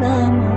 the